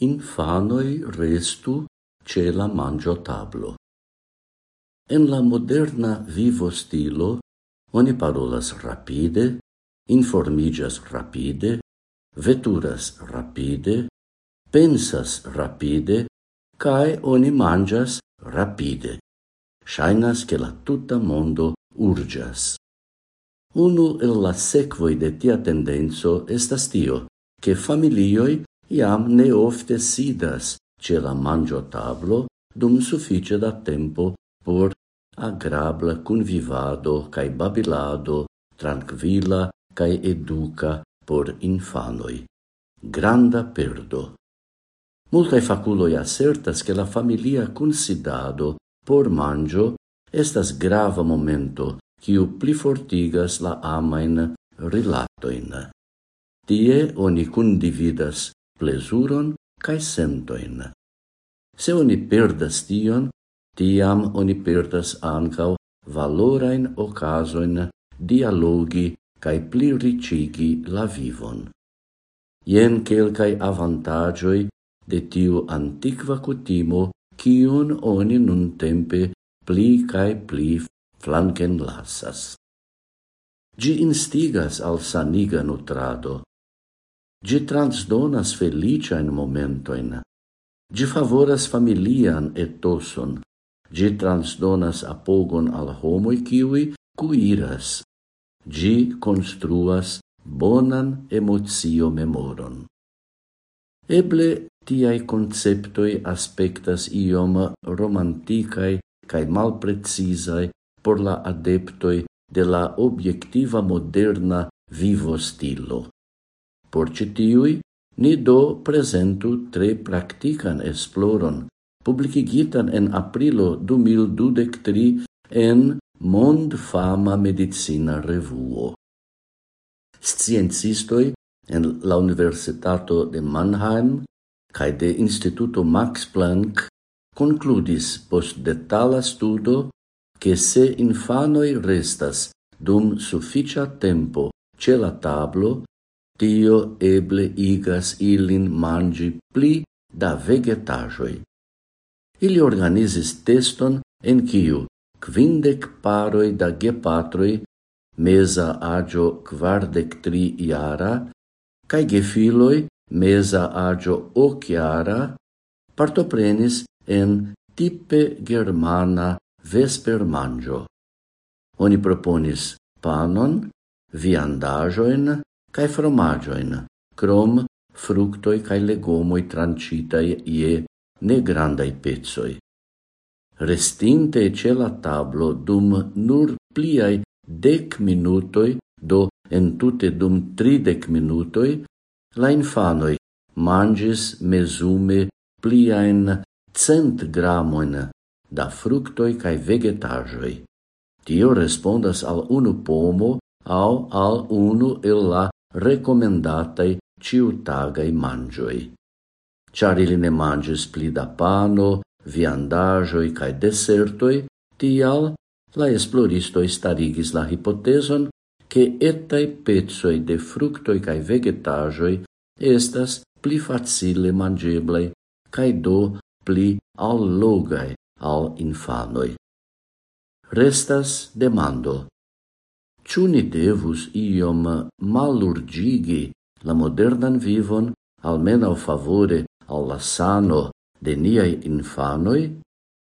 infanoi restu ce la mangio tablo. En la moderna vivo stilo oni parolas rapide, informigas rapide, veturas rapide, pensas rapide, cae oni mangias rapide. Shainas che la tutta mondo urgias. Unu el la sequoi de tia tendenzo estas tio, che familioi iam ne ofte sidas ce la mangio tablo dum suffice da tempo por agrabla convivado cae babilado tranquilla cae educa por infanoi. Granda perdo. Multae faculoi assertas che la familia considado por mangio estas grava momento quiu plifortigas la amain rilatoin. Tie oni condividas plezuron cae sentoin. Se oni perdas tion, tiam oni perdas ancau valorain ocasoin dialogi kaj pliricigi la vivon. Ien quelcae avantagioi de tiu antiqua cutimo cion oni nuntempe pli cae pli flanken lasas. Gi instigas al saniga nutrado, Gi transdonas feliciain momentoin. Gi favoras familian etoson. Gi transdonas apogon al homoi kiwi cuiras. Gi construas bonan emotio memoron. Eble tiai conceptoi aspectas iom romanticae cae malprecisae por la adeptoi de la objectiva moderna vivo stilo. Por citiui, ni do presentu tre practican esploron, publicigitan en aprilo 2023 en mondfama medicina revuo. Sciencistoi en la Universitato de Mannheim cae de Instituto Max Planck concludis post detala studo che se infanoi restas dum sufficia tempo ce la tablo Tio eble igas ilin mangi pli da vegetajoi. Ili organizis teston en kiu quindec paroi da gepatroi mesa agio quardec tri iara, cae gefiloi mesa agio oc iara, partoprenis en tipe germana vesper mangio. Oni proponis panon, viandajoin, cae fromagioin, crom fructoi cae legomoi trancitai ie ne grandai pezoi. Restinte ce la tablo dum nur pliai dec minutoi, do entute dum tridec minutoi, la infanoi mangis mesume pliaen cent gramoin da fructoi cae vegetajoi. Tio respondas al unu pomo au al unu el la recomendatai ciutagai mangioi. Char ili ne mangis pli da pano, viandajoi cae desertoi, tial la esploristoi starigis la hipoteson che etai pezoi de fructoi cae vegetajoi estas pli facile mangeblei cae do pli allogai al infanoi. Restas demando Ciu ni devus iom malurgigi la modernan vivon, almeno favore alla sano de niai infanoi?